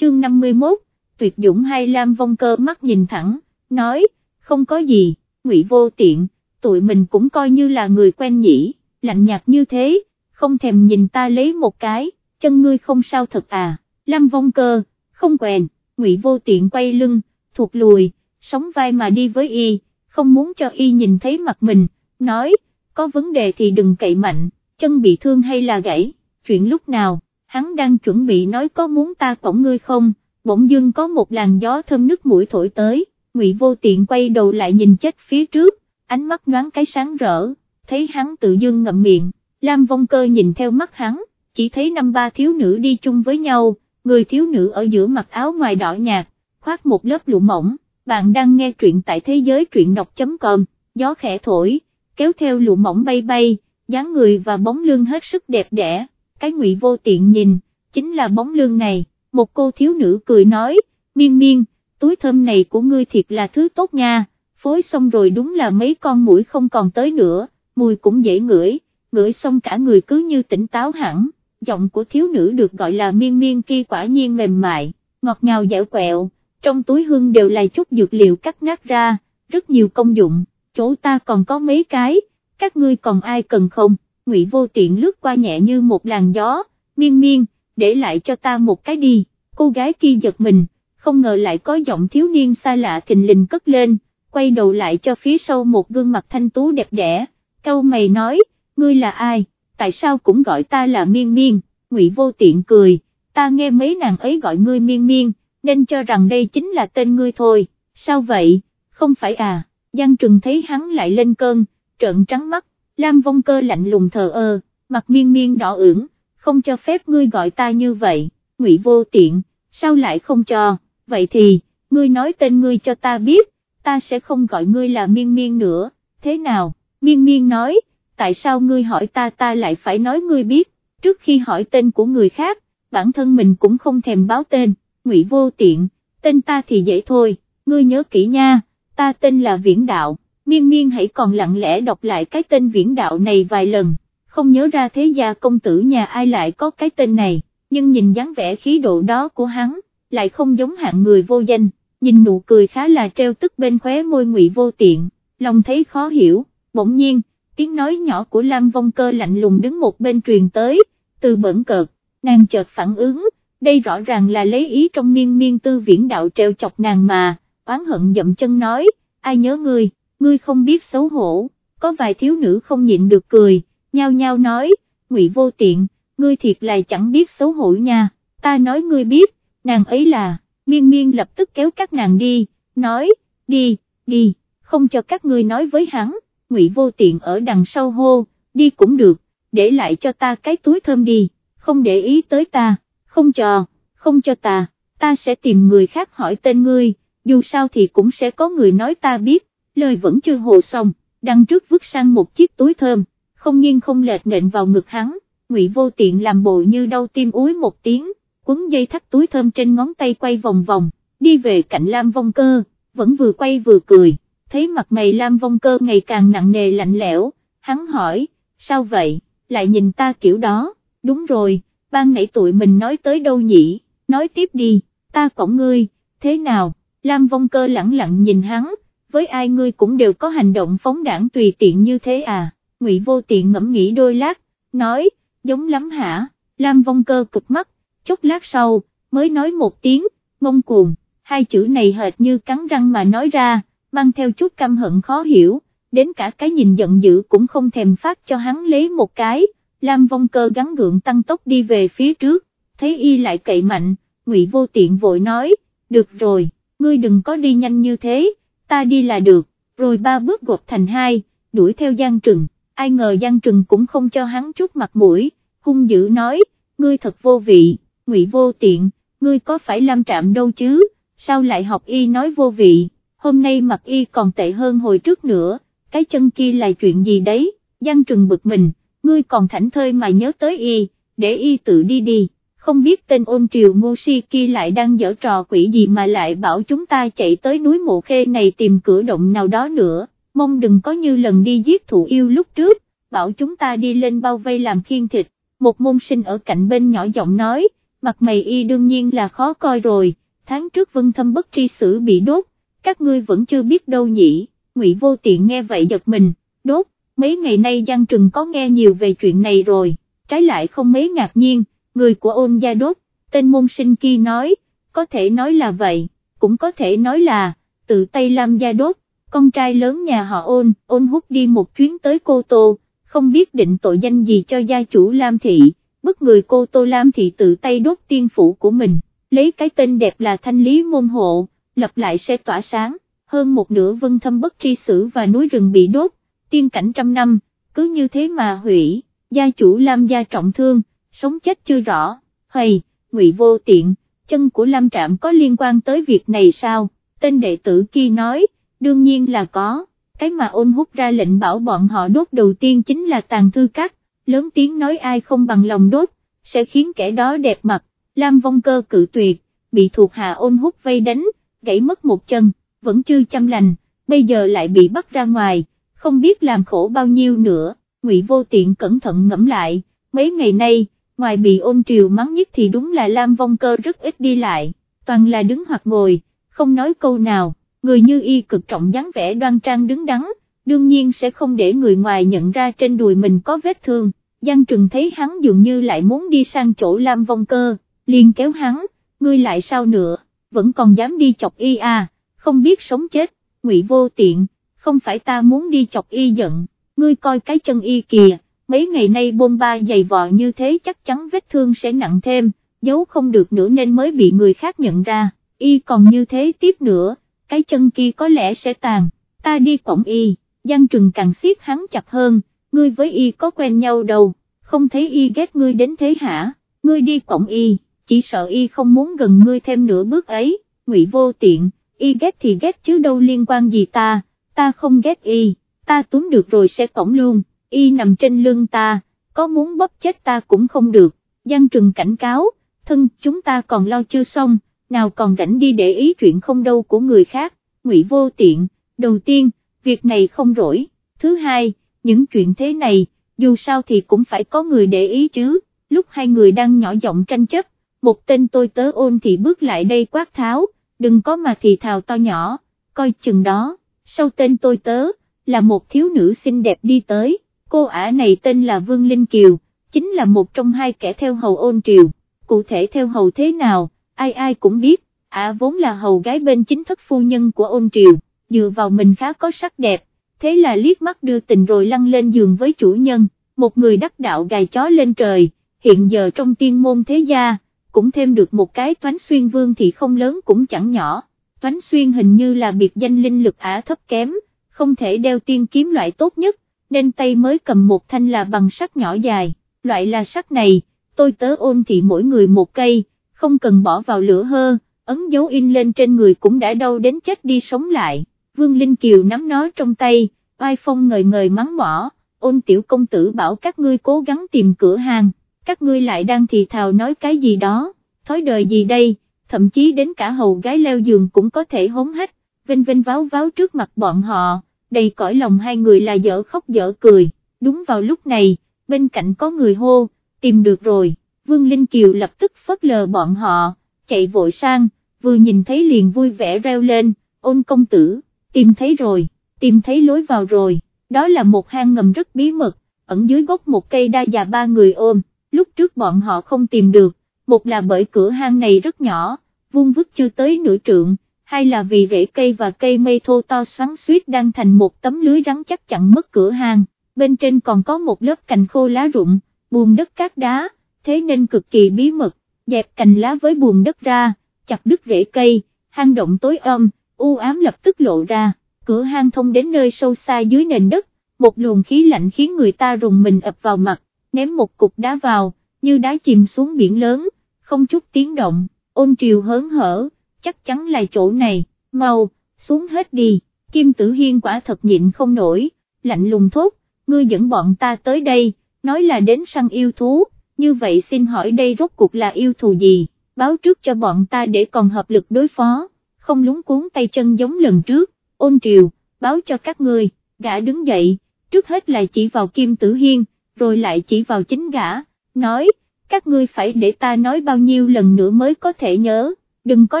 chương 51, tuyệt dũng hay Lam Vong Cơ mắt nhìn thẳng, nói, không có gì, ngụy vô tiện, tụi mình cũng coi như là người quen nhỉ, lạnh nhạt như thế, không thèm nhìn ta lấy một cái, chân ngươi không sao thật à, Lam Vong Cơ, không quen, ngụy vô tiện quay lưng, thuộc lùi, sóng vai mà đi với y, không muốn cho y nhìn thấy mặt mình, nói, có vấn đề thì đừng cậy mạnh, chân bị thương hay là gãy, chuyện lúc nào, hắn đang chuẩn bị nói có muốn ta cổng ngươi không, bỗng dưng có một làn gió thơm nước mũi thổi tới, ngụy vô tiện quay đầu lại nhìn chết phía trước, ánh mắt nhoáng cái sáng rỡ, thấy hắn tự dưng ngậm miệng, Lam Vong Cơ nhìn theo mắt hắn, chỉ thấy năm ba thiếu nữ đi chung với nhau, người thiếu nữ ở giữa mặc áo ngoài đỏ nhạt, khoác một lớp lụa mỏng, bạn đang nghe truyện tại thế giới truyện đọc.com, gió khẽ thổi, kéo theo lụa mỏng bay bay, dáng người và bóng lưng hết sức đẹp đẽ, cái ngụy vô tiện nhìn, chính là bóng lương này, một cô thiếu nữ cười nói, miên miên, túi thơm này của ngươi thiệt là thứ tốt nha, phối xong rồi đúng là mấy con mũi không còn tới nữa, mùi cũng dễ ngửi, ngửi xong cả người cứ như tỉnh táo hẳn, giọng của thiếu nữ được gọi là miên miên kia quả nhiên mềm mại, ngọt ngào dẻo quẹo, trong túi hương đều là chút dược liệu cắt nát ra, rất nhiều công dụng, chỗ ta còn có mấy cái, các ngươi còn ai cần không, ngụy vô tiện lướt qua nhẹ như một làn gió, miên miên, để lại cho ta một cái đi, cô gái kia giật mình, không ngờ lại có giọng thiếu niên xa lạ kình lình cất lên, quay đầu lại cho phía sau một gương mặt thanh tú đẹp đẽ, câu mày nói, ngươi là ai, tại sao cũng gọi ta là miên miên, ngụy vô tiện cười, ta nghe mấy nàng ấy gọi ngươi miên miên, nên cho rằng đây chính là tên ngươi thôi, sao vậy, không phải à, Giang Trừng thấy hắn lại lên cơn, trợn trắng mắt, Lam Vong Cơ lạnh lùng thờ ơ, mặt miên miên đỏ ửng, không cho phép ngươi gọi ta như vậy, ngụy vô tiện, sao lại không cho, vậy thì, ngươi nói tên ngươi cho ta biết, ta sẽ không gọi ngươi là miên miên nữa, thế nào, miên miên nói, tại sao ngươi hỏi ta ta lại phải nói ngươi biết, trước khi hỏi tên của người khác, bản thân mình cũng không thèm báo tên, ngụy vô tiện, tên ta thì dễ thôi, ngươi nhớ kỹ nha, ta tên là Viễn Đạo, miên miên hãy còn lặng lẽ đọc lại cái tên Viễn Đạo này vài lần, không nhớ ra thế gia công tử nhà ai lại có cái tên này, nhưng nhìn dáng vẻ khí độ đó của hắn, lại không giống hạng người vô danh, nhìn nụ cười khá là treo tức bên khóe môi ngụy vô tiện, lòng thấy khó hiểu, bỗng nhiên, tiếng nói nhỏ của Lam Vong Cơ lạnh lùng đứng một bên truyền tới, từ bẩn cợt, nàng chợt phản ứng, đây rõ ràng là lấy ý trong miên miên tư viễn đạo treo chọc nàng mà, oán hận dậm chân nói, ai nhớ ngươi, ngươi không biết xấu hổ, có vài thiếu nữ không nhịn được cười, nhao nhao nói, ngụy vô tiện, ngươi thiệt là chẳng biết xấu hổ nha, ta nói ngươi biết, nàng ấy là, miên miên lập tức kéo các nàng đi, nói, đi, đi, không cho các ngươi nói với hắn, ngụy vô tiện ở đằng sau hô, đi cũng được, để lại cho ta cái túi thơm đi, không để ý tới ta, không cho, không cho ta, ta sẽ tìm người khác hỏi tên ngươi, dù sao thì cũng sẽ có người nói ta biết, lời vẫn chưa hồ xong, đằng trước vứt sang một chiếc túi thơm, không nghiêng không lệch nện vào ngực hắn, ngụy vô tiện làm bộ như đau tim úi một tiếng, quấn dây thắt túi thơm trên ngón tay quay vòng vòng, đi về cạnh Lam Vong Cơ, vẫn vừa quay vừa cười, thấy mặt mày Lam Vong Cơ ngày càng nặng nề lạnh lẽo, hắn hỏi, sao vậy, lại nhìn ta kiểu đó, đúng rồi, ban nãy tụi mình nói tới đâu nhỉ, nói tiếp đi, ta cổng ngươi, thế nào, Lam Vong Cơ lẳng lặng nhìn hắn, với ai ngươi cũng đều có hành động phóng đảng tùy tiện như thế à, Ngụy Vô Tiện ngẫm nghĩ đôi lát, nói, giống lắm hả, Lam Vong Cơ cực mắt, chốc lát sau, mới nói một tiếng, ngông cuồng, hai chữ này hệt như cắn răng mà nói ra, mang theo chút căm hận khó hiểu, đến cả cái nhìn giận dữ cũng không thèm phát cho hắn lấy một cái, Lam Vong Cơ gắn gượng tăng tốc đi về phía trước, thấy y lại cậy mạnh, Ngụy Vô Tiện vội nói, được rồi, ngươi đừng có đi nhanh như thế, ta đi là được, rồi ba bước gộp thành hai, đuổi theo Giang Trừng, ai ngờ Giang Trừng cũng không cho hắn chút mặt mũi, hung dữ nói, ngươi thật vô vị, Ngụy Vô Tiện, ngươi có phải Lam Trạm đâu chứ, sao lại học y nói vô vị, hôm nay mặt y còn tệ hơn hồi trước nữa, cái chân kia là chuyện gì đấy, Giang Trừng bực mình ngươi còn thảnh thơi mà nhớ tới y, để y tự đi đi, không biết tên ôn triều ngô si kia lại đang dở trò quỷ gì mà lại bảo chúng ta chạy tới núi mộ khê này tìm cửa động nào đó nữa, mong đừng có như lần đi giết thụ yêu lúc trước, bảo chúng ta đi lên bao vây làm khiên thịt, một môn sinh ở cạnh bên nhỏ giọng nói, mặt mày y đương nhiên là khó coi rồi, tháng trước vân thâm bất tri sử bị đốt, các ngươi vẫn chưa biết đâu nhỉ, ngụy vô tiện nghe vậy giật mình, đốt, mấy ngày nay Giang Trừng có nghe nhiều về chuyện này rồi, trái lại không mấy ngạc nhiên, người của ôn gia đốt, tên môn sinh kia nói, có thể nói là vậy, cũng có thể nói là, tự tay Lam gia đốt, con trai lớn nhà họ ôn, ôn hút đi một chuyến tới Cô Tô, không biết định tội danh gì cho gia chủ Lam Thị, bức người cô Tô Lam Thị tự tay đốt tiên phủ của mình, lấy cái tên đẹp là Thanh Lý Môn Hộ, lập lại sẽ tỏa sáng, hơn một nửa vân thâm bất tri sử và núi rừng bị đốt, tiên cảnh trăm năm, cứ như thế mà hủy, gia chủ Lam gia trọng thương, sống chết chưa rõ, hay, ngụy vô tiện, chân của Lam Trạm có liên quan tới việc này sao, tên đệ tử kia nói, đương nhiên là có, cái mà ôn hút ra lệnh bảo bọn họ đốt đầu tiên chính là tàn thư cắt, lớn tiếng nói ai không bằng lòng đốt, sẽ khiến kẻ đó đẹp mặt, Lam vong cơ cự tuyệt, bị thuộc hạ ôn hút vây đánh, gãy mất một chân, vẫn chưa chăm lành, bây giờ lại bị bắt ra ngoài, không biết làm khổ bao nhiêu nữa, ngụy vô tiện cẩn thận ngẫm lại, mấy ngày nay, ngoài bị ôn triều mắng nhất thì đúng là Lam vong cơ rất ít đi lại, toàn là đứng hoặc ngồi, không nói câu nào, người như y cực trọng dáng vẻ đoan trang đứng đắn, đương nhiên sẽ không để người ngoài nhận ra trên đùi mình có vết thương, Giang Trừng thấy hắn dường như lại muốn đi sang chỗ Lam vong cơ, liền kéo hắn, ngươi lại sao nữa, vẫn còn dám đi chọc y à, không biết sống chết, ngụy vô tiện, không phải ta muốn đi chọc y giận, ngươi coi cái chân y kìa, mấy ngày nay bôn ba dày vò như thế chắc chắn vết thương sẽ nặng thêm, giấu không được nữa nên mới bị người khác nhận ra, y còn như thế tiếp nữa, cái chân kia có lẽ sẽ tàn, ta đi cổng y, Giang Trừng càng siết hắn chặt hơn, ngươi với y có quen nhau đâu, không thấy y ghét ngươi đến thế hả, ngươi đi cổng y, chỉ sợ y không muốn gần ngươi thêm nửa bước ấy, ngụy vô tiện, y ghét thì ghét chứ đâu liên quan gì ta, ta không ghét y, ta túm được rồi sẽ cổng luôn, y nằm trên lưng ta, có muốn bóp chết ta cũng không được, Giang Trừng cảnh cáo, thân chúng ta còn lo chưa xong, nào còn rảnh đi để ý chuyện không đâu của người khác, ngụy vô tiện, đầu tiên, việc này không rỗi, thứ hai, những chuyện thế này, dù sao thì cũng phải có người để ý chứ, lúc hai người đang nhỏ giọng tranh chấp, một tên tôi tớ ôn thì bước lại đây quát tháo, đừng có mà thì thào to nhỏ, coi chừng đó, sau tên tôi tớ, là một thiếu nữ xinh đẹp đi tới, cô ả này tên là Vương Linh Kiều, chính là một trong hai kẻ theo hầu ôn triều, cụ thể theo hầu thế nào, ai ai cũng biết, ả vốn là hầu gái bên chính thất phu nhân của ôn triều, dựa vào mình khá có sắc đẹp, thế là liếc mắt đưa tình rồi lăn lên giường với chủ nhân, một người đắc đạo gài chó lên trời, hiện giờ trong tiên môn thế gia, cũng thêm được một cái toán xuyên vương thì không lớn cũng chẳng nhỏ, toán xuyên hình như là biệt danh linh lực ả thấp kém, không thể đeo tiên kiếm loại tốt nhất, nên tay mới cầm một thanh là bằng sắt nhỏ dài, loại là sắt này, tôi tớ ôn thì mỗi người một cây, không cần bỏ vào lửa hơ, ấn dấu in lên trên người cũng đã đau đến chết đi sống lại, Vương Linh Kiều nắm nó trong tay, oai phong ngời ngời mắng mỏ, ôn tiểu công tử bảo các ngươi cố gắng tìm cửa hàng, các ngươi lại đang thì thào nói cái gì đó, thói đời gì đây, thậm chí đến cả hầu gái leo giường cũng có thể hống hách, vinh vinh váo váo trước mặt bọn họ, đầy cõi lòng hai người là dở khóc dở cười, đúng vào lúc này, bên cạnh có người hô, tìm được rồi, Vương Linh Kiều lập tức phớt lờ bọn họ, chạy vội sang, vừa nhìn thấy liền vui vẻ reo lên, ôn công tử, tìm thấy rồi, tìm thấy lối vào rồi, đó là một hang ngầm rất bí mật, ẩn dưới gốc một cây đa già ba người ôm, lúc trước bọn họ không tìm được, một là bởi cửa hang này rất nhỏ, vuông vức chưa tới nửa trượng, hay là vì rễ cây và cây mây thô to xoắn suýt đang thành một tấm lưới rắn chắc chặn mất cửa hang, bên trên còn có một lớp cành khô lá rụng, buồn đất cát đá, thế nên cực kỳ bí mật, dẹp cành lá với buồn đất ra, chặt đứt rễ cây, hang động tối om, u ám lập tức lộ ra, cửa hang thông đến nơi sâu xa dưới nền đất, một luồng khí lạnh khiến người ta rùng mình ập vào mặt, ném một cục đá vào, như đá chìm xuống biển lớn, không chút tiếng động, ôn triều hớn hở, chắc chắn là chỗ này, mau, xuống hết đi, Kim Tử Hiên quả thật nhịn không nổi, lạnh lùng thốt, ngươi dẫn bọn ta tới đây, nói là đến săn yêu thú, như vậy xin hỏi đây rốt cuộc là yêu thù gì, báo trước cho bọn ta để còn hợp lực đối phó, không lúng cuốn tay chân giống lần trước, ôn triều, báo cho các ngươi, gã đứng dậy, trước hết là chỉ vào Kim Tử Hiên, rồi lại chỉ vào chính gã, nói, các ngươi phải để ta nói bao nhiêu lần nữa mới có thể nhớ, đừng có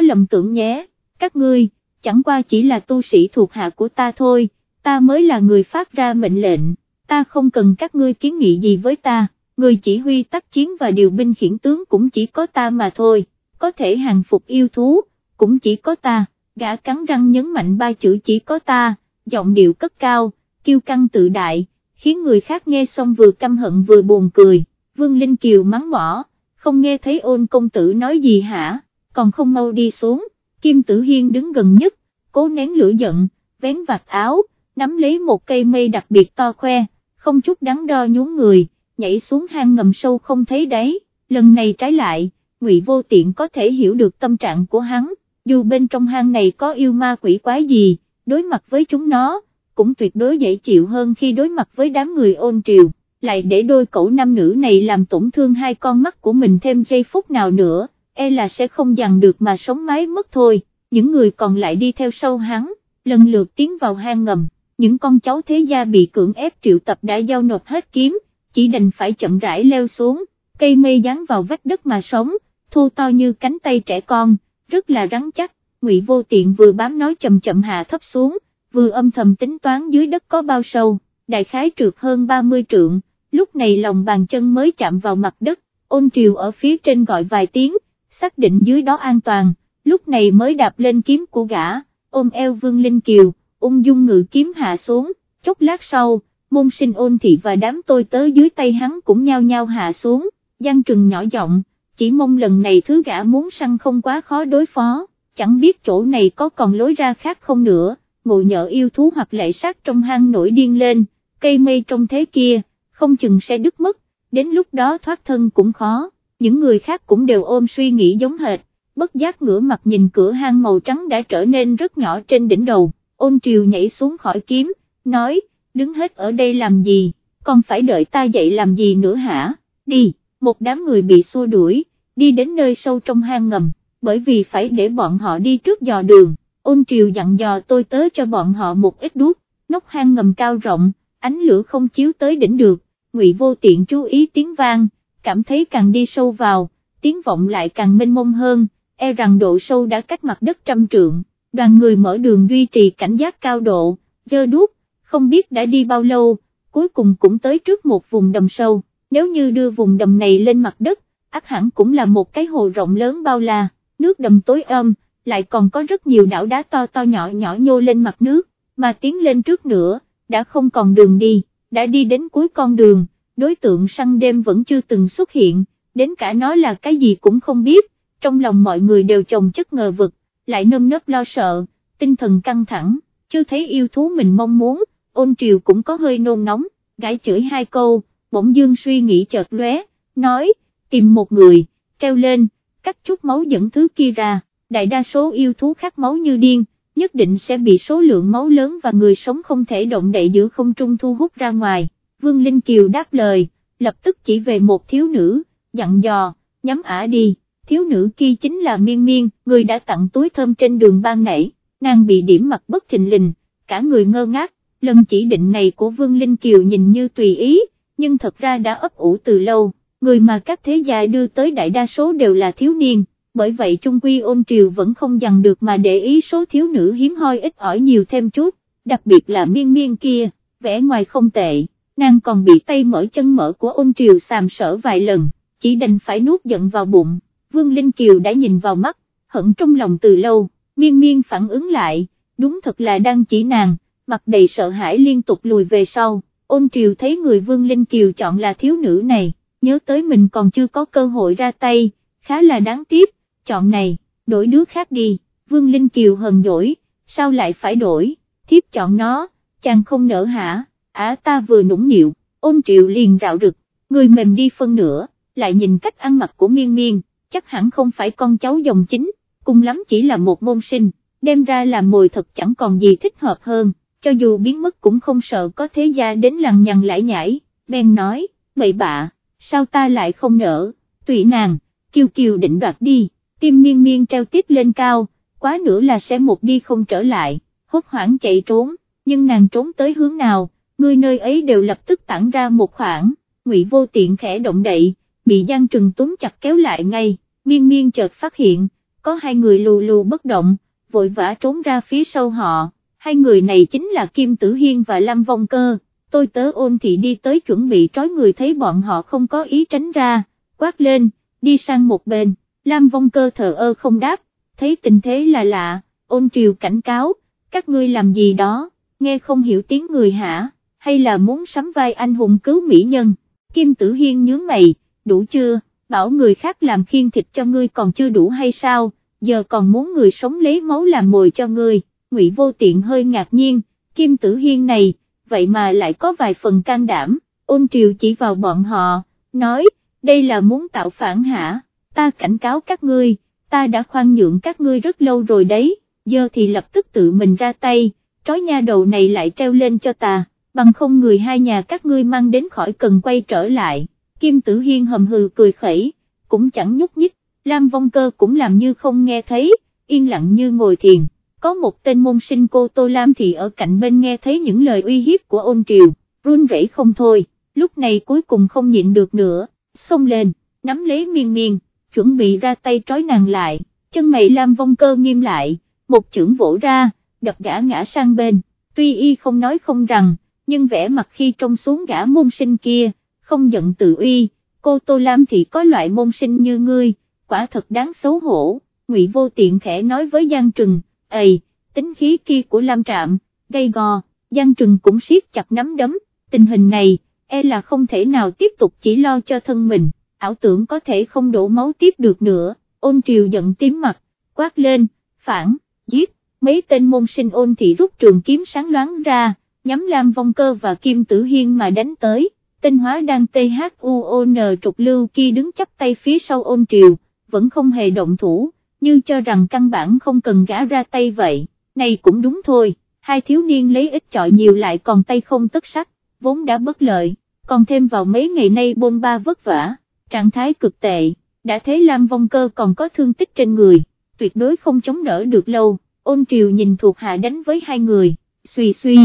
lầm tưởng nhé, các ngươi, chẳng qua chỉ là tu sĩ thuộc hạ của ta thôi, ta mới là người phát ra mệnh lệnh, ta không cần các ngươi kiến nghị gì với ta, người chỉ huy tác chiến và điều binh khiển tướng cũng chỉ có ta mà thôi, có thể hàng phục yêu thú, cũng chỉ có ta, gã cắn răng nhấn mạnh ba chữ chỉ có ta, giọng điệu cất cao, kiêu căng tự đại, khiến người khác nghe xong vừa căm hận vừa buồn cười, Vương Linh Kiều mắng mỏ, không nghe thấy ôn công tử nói gì hả, còn không mau đi xuống, Kim Tử Hiên đứng gần nhất, cố nén lửa giận, vén vạt áo, nắm lấy một cây mây đặc biệt to khoe, không chút đắn đo nhún người, nhảy xuống hang ngầm sâu không thấy đáy, lần này trái lại, Ngụy Vô Tiện có thể hiểu được tâm trạng của hắn, dù bên trong hang này có yêu ma quỷ quái gì, đối mặt với chúng nó, cũng tuyệt đối dễ chịu hơn khi đối mặt với đám người ôn triều, lại để đôi cậu nam nữ này làm tổn thương hai con mắt của mình thêm giây phút nào nữa, e là sẽ không dằn được mà sống mái mất thôi, những người còn lại đi theo sau hắn, lần lượt tiến vào hang ngầm, những con cháu thế gia bị cưỡng ép triệu tập đã giao nộp hết kiếm, chỉ đành phải chậm rãi leo xuống, cây mây dán vào vách đất mà sống, thô to như cánh tay trẻ con, rất là rắn chắc, ngụy vô tiện vừa bám nói chậm chậm hạ thấp xuống, vừa âm thầm tính toán dưới đất có bao sâu, đại khái trượt hơn 30 trượng, lúc này lòng bàn chân mới chạm vào mặt đất, ôn triều ở phía trên gọi vài tiếng, xác định dưới đó an toàn, lúc này mới đạp lên kiếm của gã, ôm eo vương linh kiều, ung dung ngự kiếm hạ xuống, chốc lát sau, môn sinh ôn thị và đám tôi tớ dưới tay hắn cũng nhao nhao hạ xuống, Giang Trừng nhỏ giọng, chỉ mong lần này thứ gã muốn săn không quá khó đối phó, chẳng biết chỗ này có còn lối ra khác không nữa, ngộ nhỡ yêu thú hoặc lệ sát trong hang nổi điên lên, cây mây trong thế kia, không chừng sẽ đứt mất, đến lúc đó thoát thân cũng khó, những người khác cũng đều ôm suy nghĩ giống hệt, bất giác ngửa mặt nhìn cửa hang màu trắng đã trở nên rất nhỏ trên đỉnh đầu, ôn triều nhảy xuống khỏi kiếm, nói, đứng hết ở đây làm gì, còn phải đợi ta dậy làm gì nữa hả, đi, một đám người bị xua đuổi, đi đến nơi sâu trong hang ngầm, bởi vì phải để bọn họ đi trước dò đường, ôn triều dặn dò tôi tới cho bọn họ một ít đuốc, nóc hang ngầm cao rộng, ánh lửa không chiếu tới đỉnh được, ngụy vô tiện chú ý tiếng vang, cảm thấy càng đi sâu vào, tiếng vọng lại càng mênh mông hơn, e rằng độ sâu đã cách mặt đất trăm trượng, đoàn người mở đường duy trì cảnh giác cao độ, dơ đuốc, không biết đã đi bao lâu, cuối cùng cũng tới trước một vùng đầm sâu, nếu như đưa vùng đầm này lên mặt đất, ắt hẳn cũng là một cái hồ rộng lớn bao la, nước đầm tối âm, lại còn có rất nhiều đảo đá to to nhỏ nhỏ nhô lên mặt nước, mà tiến lên trước nữa, đã không còn đường đi, đã đi đến cuối con đường, đối tượng săn đêm vẫn chưa từng xuất hiện, đến cả nó là cái gì cũng không biết, trong lòng mọi người đều chồng chất ngờ vực, lại nơm nớp lo sợ, tinh thần căng thẳng, chưa thấy yêu thú mình mong muốn, ôn triều cũng có hơi nôn nóng, gãi chửi hai câu, bỗng dương suy nghĩ chợt lóe, nói, tìm một người, treo lên, cắt chút máu dẫn thứ kia ra, đại đa số yêu thú khát máu như điên, nhất định sẽ bị số lượng máu lớn và người sống không thể động đậy giữa không trung thu hút ra ngoài. Vương Linh Kiều đáp lời, lập tức chỉ về một thiếu nữ, dặn dò, nhắm ả đi, thiếu nữ kia chính là miên miên, người đã tặng túi thơm trên đường ban nãy, nàng bị điểm mặt bất thình lình, cả người ngơ ngác, lần chỉ định này của Vương Linh Kiều nhìn như tùy ý, nhưng thật ra đã ấp ủ từ lâu, người mà các thế gia đưa tới đại đa số đều là thiếu niên, bởi vậy Trung Quy ôn triều vẫn không dằn được mà để ý số thiếu nữ hiếm hoi ít ỏi nhiều thêm chút, đặc biệt là miên miên kia, vẻ ngoài không tệ, nàng còn bị tay mở chân mở của ôn triều xàm sở vài lần, chỉ đành phải nuốt giận vào bụng, Vương Linh Kiều đã nhìn vào mắt, hận trong lòng từ lâu, miên miên phản ứng lại, đúng thật là đang chỉ nàng, mặt đầy sợ hãi liên tục lùi về sau, ôn triều thấy người Vương Linh Kiều chọn là thiếu nữ này, nhớ tới mình còn chưa có cơ hội ra tay, khá là đáng tiếc, chọn này, đổi đứa khác đi, Vương Linh Kiều hờn dỗi, sao lại phải đổi, thiếp chọn nó, chàng không nỡ hả, á ta vừa nũng nịu, ôn triệu liền rạo rực, người mềm đi phân nửa, lại nhìn cách ăn mặc của miên miên, chắc hẳn không phải con cháu dòng chính, cùng lắm chỉ là một môn sinh, đem ra làm mồi thật chẳng còn gì thích hợp hơn, cho dù biến mất cũng không sợ có thế gia đến lằng nhằng lại nhảy. bèn nói, bậy bạ, sao ta lại không nỡ, tùy nàng, kiều kiều định đoạt đi tim miên miên treo tiếp lên cao, quá nữa là sẽ một đi không trở lại, hốt hoảng chạy trốn, nhưng nàng trốn tới hướng nào, người nơi ấy đều lập tức tản ra một khoảng, ngụy vô tiện khẽ động đậy, bị Giang Trừng túm chặt kéo lại ngay, miên miên chợt phát hiện, có hai người lù lù bất động, vội vã trốn ra phía sau họ, hai người này chính là Kim Tử Hiên và Lâm Vong Cơ, tôi tớ ôn thị đi tới chuẩn bị trói người thấy bọn họ không có ý tránh ra, quát lên, đi sang một bên, Lam Vong Cơ thờ ơ không đáp, thấy tình thế là lạ, ôn triều cảnh cáo, các ngươi làm gì đó, nghe không hiểu tiếng người hả, hay là muốn sắm vai anh hùng cứu mỹ nhân, Kim Tử Hiên nhướng mày, đủ chưa, bảo người khác làm khiên thịt cho ngươi còn chưa đủ hay sao, giờ còn muốn người sống lấy máu làm mồi cho ngươi, Ngụy Vô Tiện hơi ngạc nhiên, Kim Tử Hiên này, vậy mà lại có vài phần can đảm, ôn triều chỉ vào bọn họ, nói, đây là muốn tạo phản hả, ta cảnh cáo các ngươi, ta đã khoan nhượng các ngươi rất lâu rồi đấy, giờ thì lập tức tự mình ra tay, trói nha đầu này lại treo lên cho ta, bằng không người hai nhà các ngươi mang đến khỏi cần quay trở lại, Kim Tử Hiên hầm hừ cười khẩy, cũng chẳng nhúc nhích, Lam Vong Cơ cũng làm như không nghe thấy, yên lặng như ngồi thiền, có một tên môn sinh cô Tô Lam thì ở cạnh bên nghe thấy những lời uy hiếp của ôn triều, run rẩy không thôi, lúc này cuối cùng không nhịn được nữa, xông lên, nắm lấy miên miên, chuẩn bị ra tay trói nàng lại, chân mày Lam Vong Cơ nghiêm lại, một chưởng vỗ ra, đập gã ngã sang bên, tuy y không nói không rằng, nhưng vẻ mặt khi trông xuống gã môn sinh kia, không giận tự uy, cô Tô Lam thì có loại môn sinh như ngươi, quả thật đáng xấu hổ, Ngụy Vô Tiện khẽ nói với Giang Trừng, ầy, tính khí kia của Lam Trạm, gây gò, Giang Trừng cũng siết chặt nắm đấm, tình hình này, e là không thể nào tiếp tục chỉ lo cho thân mình, ảo tưởng có thể không đổ máu tiếp được nữa, ôn triều giận tím mặt, quát lên, phản, giết, mấy tên môn sinh ôn thị rút trường kiếm sáng loáng ra, nhắm Lam Vong Cơ và Kim Tử Hiên mà đánh tới, tinh hóa đang THUON trục lưu kia đứng chấp tay phía sau ôn triều, vẫn không hề động thủ, như cho rằng căn bản không cần gã ra tay vậy, này cũng đúng thôi, hai thiếu niên lấy ít chọi nhiều lại còn tay không tất sắc, vốn đã bất lợi, còn thêm vào mấy ngày nay bôn ba vất vả, trạng thái cực tệ, đã thấy Lam Vong Cơ còn có thương tích trên người, tuyệt đối không chống đỡ được lâu, ôn triều nhìn thuộc hạ đánh với hai người, suy suy,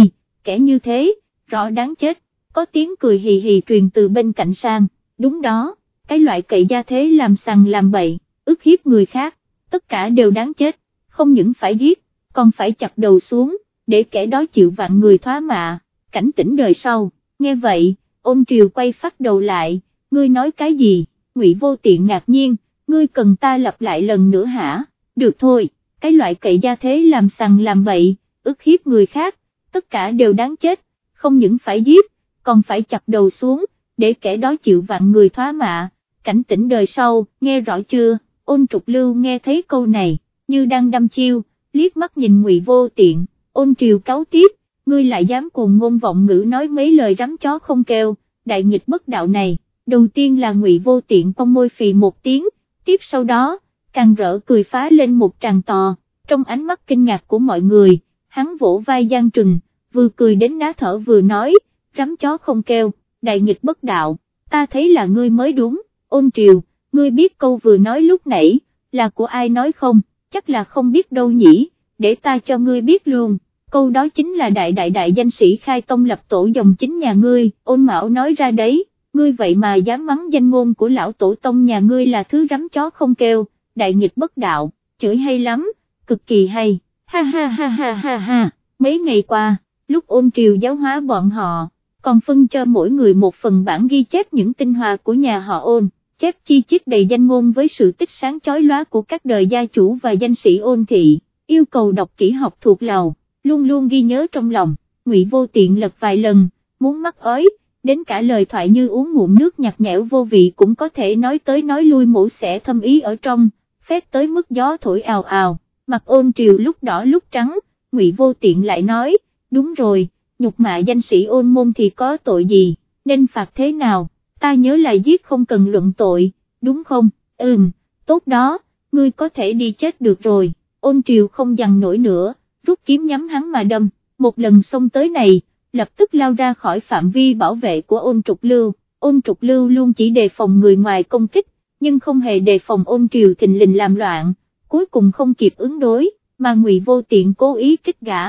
kẻ như thế, rõ đáng chết, có tiếng cười hì hì truyền từ bên cạnh sang, đúng đó, cái loại cậy gia thế làm sằng làm bậy, ức hiếp người khác, tất cả đều đáng chết, không những phải giết, còn phải chặt đầu xuống, để kẻ đó chịu vạn người thoá mạ, cảnh tỉnh đời sau, nghe vậy, ôn triều quay phát đầu lại, ngươi nói cái gì, ngụy vô tiện ngạc nhiên, ngươi cần ta lặp lại lần nữa hả, được thôi, cái loại cậy gia thế làm sằng làm bậy, ức hiếp người khác, tất cả đều đáng chết, không những phải giết, còn phải chặt đầu xuống, để kẻ đó chịu vạn người thoá mạ, cảnh tỉnh đời sau, nghe rõ chưa, ôn trục lưu nghe thấy câu này, như đang đâm chiêu, liếc mắt nhìn ngụy vô tiện, ôn triều cáo tiếp, ngươi lại dám cùng ngôn vọng ngữ nói mấy lời rắm chó không kêu, đại nghịch bất đạo này, đầu tiên là ngụy vô tiện cong môi phì một tiếng, tiếp sau đó, càng rỡ cười phá lên một tràng tò, trong ánh mắt kinh ngạc của mọi người, hắn vỗ vai Giang Trừng, vừa cười đến ná thở vừa nói, rắm chó không kêu, đại nghịch bất đạo, ta thấy là ngươi mới đúng, ôn triều, ngươi biết câu vừa nói lúc nãy, là của ai nói không, chắc là không biết đâu nhỉ, để ta cho ngươi biết luôn, câu đó chính là đại đại đại danh sĩ khai tông lập tổ dòng chính nhà ngươi, ôn mạo nói ra đấy, ngươi vậy mà dám mắng danh ngôn của lão tổ tông nhà ngươi là thứ rắm chó không kêu, đại nghịch bất đạo, chửi hay lắm, cực kỳ hay, ha ha ha ha ha ha, mấy ngày qua, lúc ôn triều giáo hóa bọn họ, còn phân cho mỗi người một phần bản ghi chép những tinh hoa của nhà họ ôn, chép chi chiết đầy danh ngôn với sự tích sáng chói lóa của các đời gia chủ và danh sĩ ôn thị, yêu cầu đọc kỹ học thuộc lầu, luôn luôn ghi nhớ trong lòng, ngụy vô tiện lật vài lần, muốn mắc ói, đến cả lời thoại như uống ngụm nước nhạt nhẽo vô vị cũng có thể nói tới nói lui mũ sẽ thâm ý ở trong, phép tới mức gió thổi ào ào, mặt ôn triều lúc đỏ lúc trắng, ngụy vô tiện lại nói, đúng rồi, nhục mạ danh sĩ ôn môn thì có tội gì, nên phạt thế nào, ta nhớ là giết không cần luận tội, đúng không, ừm, tốt đó, ngươi có thể đi chết được rồi, ôn triều không dằn nổi nữa, rút kiếm nhắm hắn mà đâm, một lần xông tới này, lập tức lao ra khỏi phạm vi bảo vệ của ôn trục lưu, ôn trục lưu luôn chỉ đề phòng người ngoài công kích, nhưng không hề đề phòng ôn triều thình lình làm loạn, cuối cùng không kịp ứng đối, mà ngụy vô tiện cố ý kích gã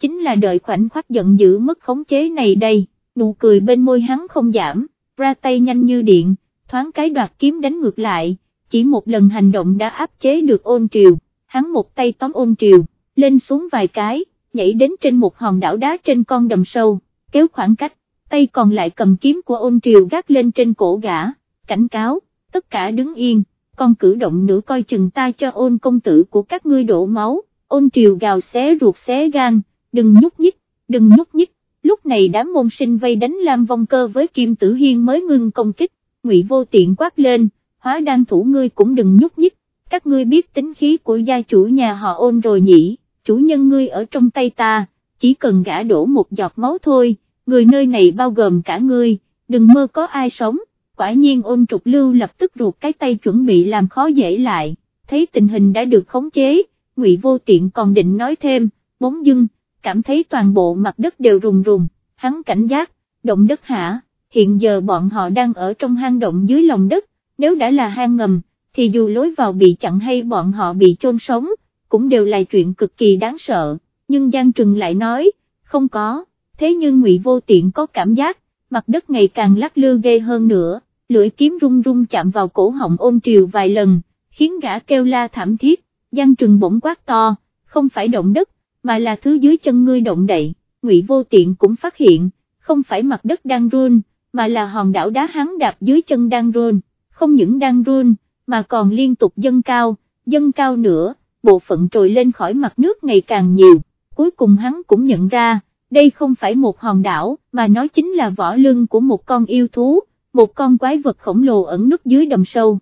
chính là đợi khoảnh khắc giận dữ mất khống chế này đây, nụ cười bên môi hắn không giảm, ra tay nhanh như điện, thoáng cái đoạt kiếm đánh ngược lại, chỉ một lần hành động đã áp chế được ôn triều, hắn một tay tóm ôn triều, lên xuống vài cái, nhảy đến trên một hòn đảo đá trên con đầm sâu, kéo khoảng cách, tay còn lại cầm kiếm của ôn triều gác lên trên cổ gã, cảnh cáo, tất cả đứng yên, con cử động nữa coi chừng ta cho ôn công tử của các ngươi đổ máu, ôn triều gào xé ruột xé gan, đừng nhúc nhích, đừng nhúc nhích, lúc này đám môn sinh vây đánh Lam Vong Cơ với Kim Tử Hiên mới ngưng công kích, ngụy vô tiện quát lên, hóa đan thủ ngươi cũng đừng nhúc nhích, các ngươi biết tính khí của gia chủ nhà họ ôn rồi nhỉ, chủ nhân ngươi ở trong tay ta, chỉ cần gã đổ một giọt máu thôi, người nơi này bao gồm cả ngươi, đừng mơ có ai sống, quả nhiên ôn trục lưu lập tức ruột cái tay chuẩn bị làm khó dễ lại, thấy tình hình đã được khống chế, ngụy vô tiện còn định nói thêm, bóng dưng, cảm thấy toàn bộ mặt đất đều rùng rùng, hắn cảnh giác, động đất hả, hiện giờ bọn họ đang ở trong hang động dưới lòng đất, nếu đã là hang ngầm, thì dù lối vào bị chặn hay bọn họ bị chôn sống, cũng đều là chuyện cực kỳ đáng sợ, nhưng Giang Trừng lại nói, không có, thế nhưng ngụy Vô Tiện có cảm giác, mặt đất ngày càng lắc lư ghê hơn nữa, lưỡi kiếm rung rung chạm vào cổ họng ôn triều vài lần, khiến gã kêu la thảm thiết, Giang Trừng bỗng quát to, không phải động đất, mà là thứ dưới chân ngươi động đậy, ngụy Vô Tiện cũng phát hiện, không phải mặt đất đang run, mà là hòn đảo đá hắn đạp dưới chân đang run, không những đang run, mà còn liên tục dâng cao, dâng cao nữa, bộ phận trồi lên khỏi mặt nước ngày càng nhiều, cuối cùng hắn cũng nhận ra, đây không phải một hòn đảo, mà nó chính là vỏ lưng của một con yêu thú, một con quái vật khổng lồ ẩn núp dưới đầm sâu.